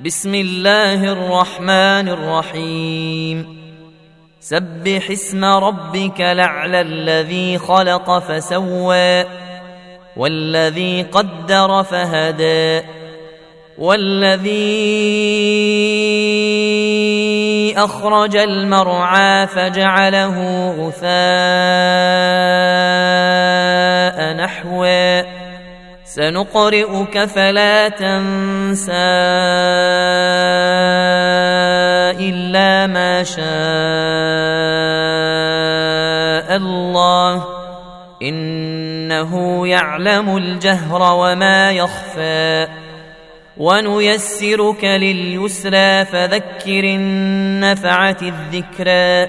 بسم الله الرحمن الرحيم. سبح اسم ربك لعلى الذي خلق فسوى والذي قدر فهدى والذي أخرج المرعى فجعله غثاء نحوا سنقرئك فلا تنسى إلا ما شاء الله إنه يعلم الجهر وما يخفى ونيسرك لليسرى فذكر النفعة الذكرى